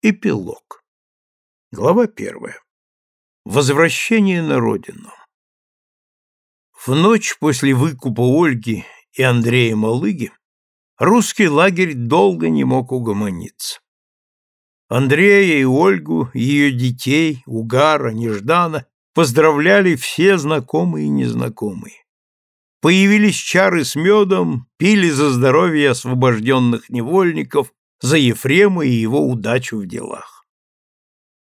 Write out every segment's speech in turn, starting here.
Эпилог. Глава первая. Возвращение на родину. В ночь после выкупа Ольги и Андрея Малыги русский лагерь долго не мог угомониться. Андрея и Ольгу, ее детей, Угара, Неждана поздравляли все знакомые и незнакомые. Появились чары с медом, пили за здоровье освобожденных невольников, за Ефрема и его удачу в делах.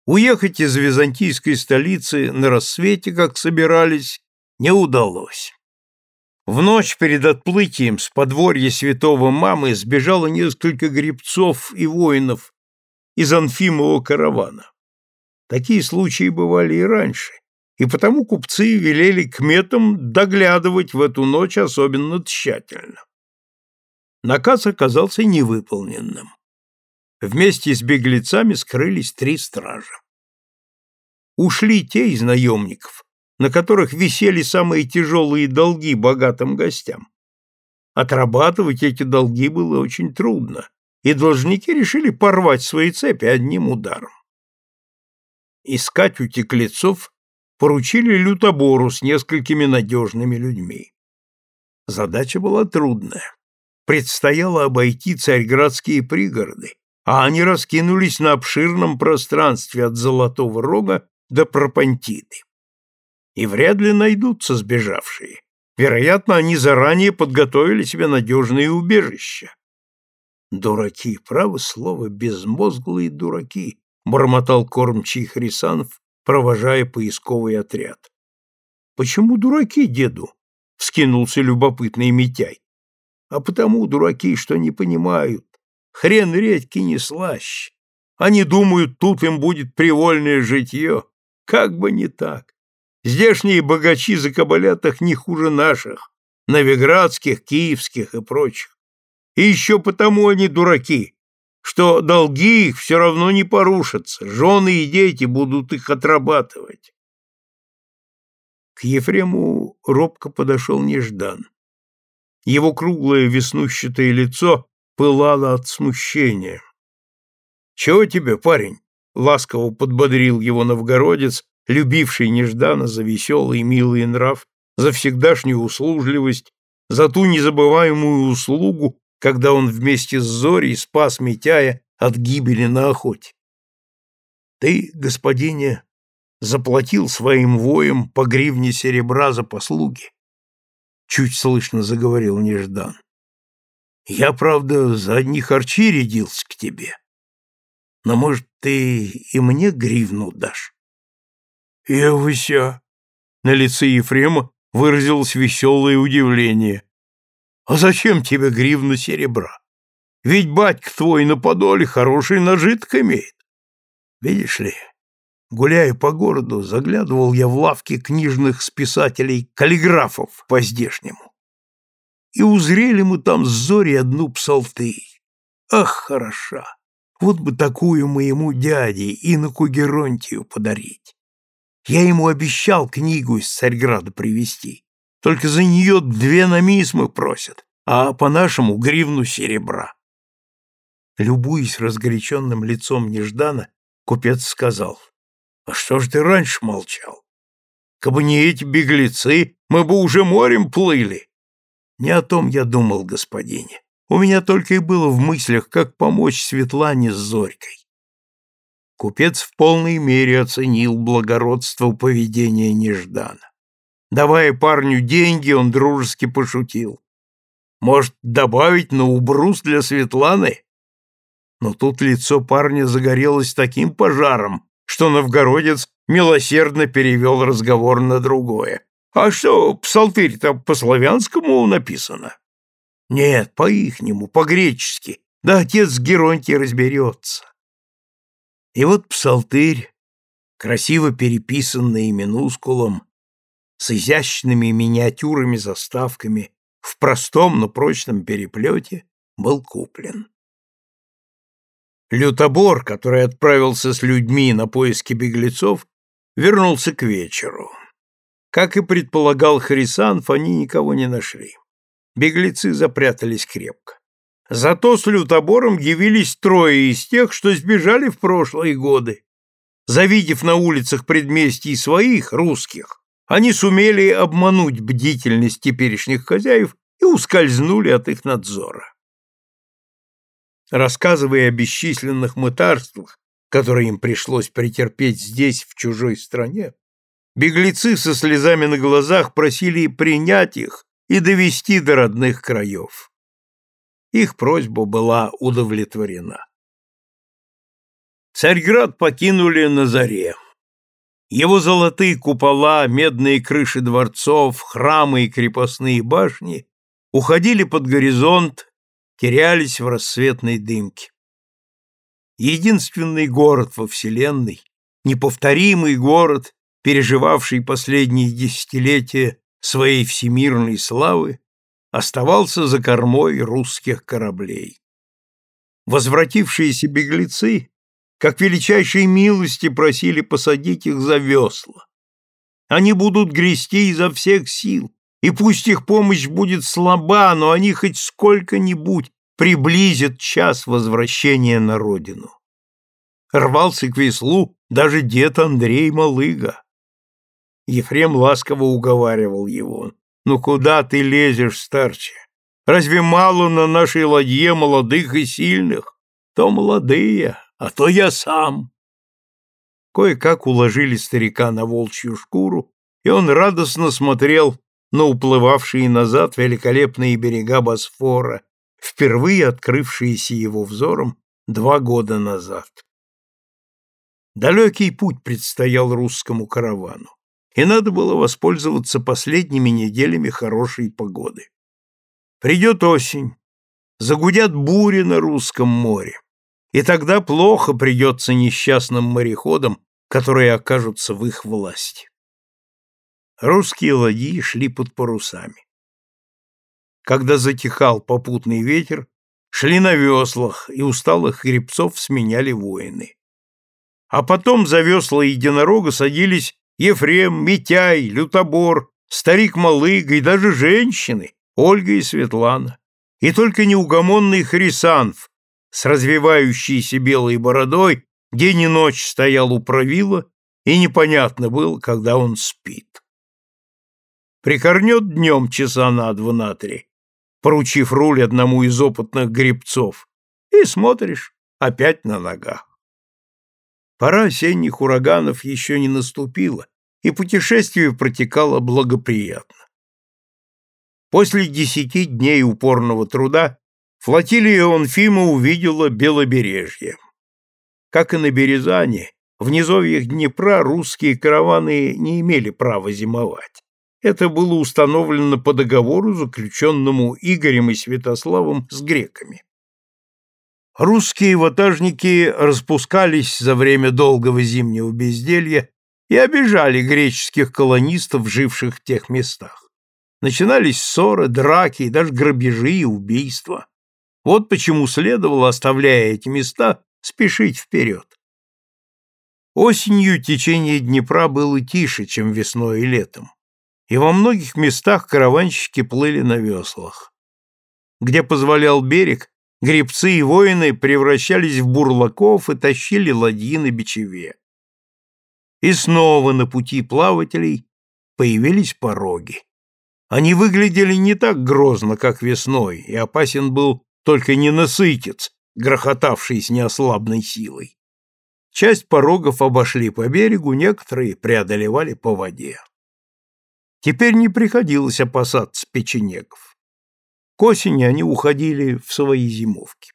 Уехать из византийской столицы на рассвете, как собирались, не удалось. В ночь перед отплытием с подворья святого Мамы сбежало несколько гребцов и воинов из Анфимового каравана. Такие случаи бывали и раньше, и потому купцы велели кметам доглядывать в эту ночь особенно тщательно. Наказ оказался невыполненным. Вместе с беглецами скрылись три стража. Ушли те из наемников, на которых висели самые тяжелые долги богатым гостям. Отрабатывать эти долги было очень трудно, и должники решили порвать свои цепи одним ударом. Искать утеклецов поручили лютобору с несколькими надежными людьми. Задача была трудная. Предстояло обойти царьградские пригороды, а они раскинулись на обширном пространстве от Золотого Рога до Пропантиды. И вряд ли найдутся сбежавшие. Вероятно, они заранее подготовили себе надежные убежища. Дураки, право слово, безмозглые дураки, бормотал кормчий Хрисанов, провожая поисковый отряд. Почему дураки, деду? вскинулся любопытный Митяй. А потому дураки, что не понимают, Хрен редьки не слаще. Они думают, тут им будет привольное житье. Как бы не так. Здешние богачи за кабалятах не хуже наших, новиградских, киевских и прочих. И еще потому они дураки, что долги их все равно не порушатся, жены и дети будут их отрабатывать. К Ефрему робко подошел Неждан. Его круглое веснущатое лицо пылала от смущения. «Чего тебе, парень?» — ласково подбодрил его новгородец, любивший нежданно за веселый и милый нрав, за всегдашнюю услужливость, за ту незабываемую услугу, когда он вместе с Зорей спас Митяя от гибели на охоте. Ты, господине, заплатил своим воям по гривне серебра за послуги? Чуть слышно заговорил Неждан. Я, правда, за одни харчи рядился к тебе. Но, может, ты и мне гривну дашь? Евыся! На лице Ефрема выразилось веселое удивление. А зачем тебе гривна серебра? Ведь батька твой на подоле хороший нажиток имеет. Видишь ли, гуляя по городу, заглядывал я в лавки книжных списателей-каллиграфов по-здешнему и узрели мы там с Зори одну псалтырь. Ах, хороша! Вот бы такую моему дяде, иноку Геронтию, подарить. Я ему обещал книгу из Царьграда привезти. Только за нее две намисмы просят, а по-нашему гривну серебра. Любуясь разгоряченным лицом Неждана, купец сказал, «А что ж ты раньше молчал? Кабы не эти беглецы, мы бы уже морем плыли. Не о том я думал, господине. У меня только и было в мыслях, как помочь Светлане с Зорькой. Купец в полной мере оценил благородство поведения Неждана. Давая парню деньги, он дружески пошутил. Может, добавить на убрус для Светланы? Но тут лицо парня загорелось таким пожаром, что новгородец милосердно перевел разговор на другое. А что, псалтырь-то по-славянскому написано? Нет, по-ихнему, по-гречески. Да отец Геронтий разберется. И вот псалтырь, красиво переписанный минускулом, с изящными миниатюрами-заставками, в простом, но прочном переплете, был куплен. Лютобор, который отправился с людьми на поиски беглецов, вернулся к вечеру. Как и предполагал Хрисанф, они никого не нашли. Беглецы запрятались крепко. Зато с лютобором явились трое из тех, что сбежали в прошлые годы. Завидев на улицах предместий своих, русских, они сумели обмануть бдительность теперешних хозяев и ускользнули от их надзора. Рассказывая о бесчисленных мытарствах, которые им пришлось претерпеть здесь, в чужой стране, беглецы со слезами на глазах просили принять их и довести до родных краев. Их просьба была удовлетворена. Царьград покинули на заре. Его золотые купола, медные крыши дворцов, храмы и крепостные башни уходили под горизонт, терялись в рассветной дымке. Единственный город во Вселенной, неповторимый город, переживавший последние десятилетия своей всемирной славы, оставался за кормой русских кораблей. Возвратившиеся беглецы, как величайшей милости, просили посадить их за весла. Они будут грести изо всех сил, и пусть их помощь будет слаба, но они хоть сколько-нибудь приблизят час возвращения на родину. Рвался к веслу даже дед Андрей Малыга. Ефрем ласково уговаривал его. Ну куда ты лезешь, старче? Разве мало на нашей ладье молодых и сильных? То молодые, а то я сам. Кое-как уложили старика на волчью шкуру, и он радостно смотрел на уплывавшие назад великолепные берега Босфора, впервые открывшиеся его взором два года назад. Далекий путь предстоял русскому каравану и надо было воспользоваться последними неделями хорошей погоды. Придет осень, загудят бури на русском море, и тогда плохо придется несчастным мореходам, которые окажутся в их власти. Русские ладьи шли под парусами. Когда затихал попутный ветер, шли на веслах, и усталых гребцов сменяли воины. А потом за весла единорога садились Ефрем, Митяй, Лютобор, старик Малыга и даже женщины, Ольга и Светлана. И только неугомонный Хрисанф с развивающейся белой бородой день и ночь стоял у правила, и непонятно было, когда он спит. Прикорнет днем часа на два на три, поручив руль одному из опытных гребцов, и смотришь, опять на ногах. Пора осенних ураганов еще не наступила, и путешествие протекало благоприятно. После десяти дней упорного труда флотилия Онфима увидела Белобережье. Как и на Березане, в низовьях Днепра русские караваны не имели права зимовать. Это было установлено по договору, заключенному Игорем и Святославом с греками. Русские ватажники распускались за время долгого зимнего безделья и обижали греческих колонистов, живших в тех местах. Начинались ссоры, драки и даже грабежи и убийства. Вот почему следовало, оставляя эти места, спешить вперед. Осенью течение Днепра было тише, чем весной и летом, и во многих местах караванщики плыли на веслах. Где позволял берег, гребцы и воины превращались в бурлаков и тащили ладьи на бичеве. И снова на пути плавателей появились пороги. Они выглядели не так грозно, как весной, и опасен был только ненасытец, грохотавший с неослабной силой. Часть порогов обошли по берегу, некоторые преодолевали по воде. Теперь не приходилось опасаться печенегов. К осени они уходили в свои зимовки.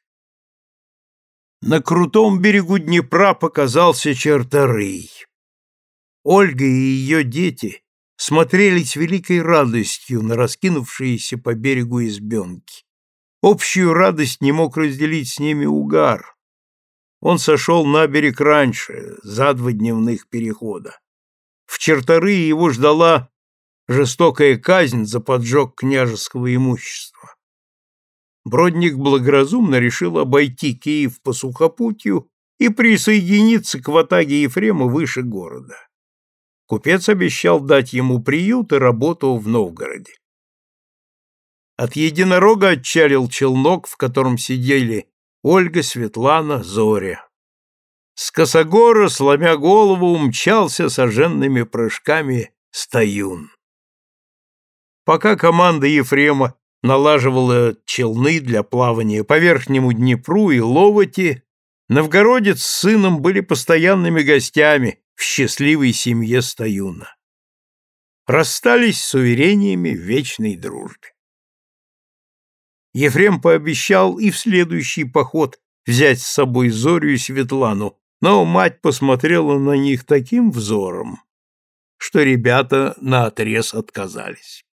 На крутом берегу Днепра показался Черторый. Ольга и ее дети смотрели с великой радостью на раскинувшиеся по берегу избенки. Общую радость не мог разделить с ними угар. Он сошел на берег раньше, за два дневных перехода. В черторы его ждала жестокая казнь за поджог княжеского имущества. Бродник благоразумно решил обойти Киев по сухопутью и присоединиться к ватаге Ефрема выше города. Купец обещал дать ему приют и работу в Новгороде. От единорога отчалил челнок, в котором сидели Ольга, Светлана, Зоря. С косогора, сломя голову, умчался соженными прыжками Стаюн. Пока команда Ефрема налаживала челны для плавания по Верхнему Днепру и Ловоти, новгородец с сыном были постоянными гостями в счастливой семье Стаюна. Расстались с уверениями вечной дружбе. Ефрем пообещал и в следующий поход взять с собой Зорю и Светлану, но мать посмотрела на них таким взором, что ребята наотрез отказались.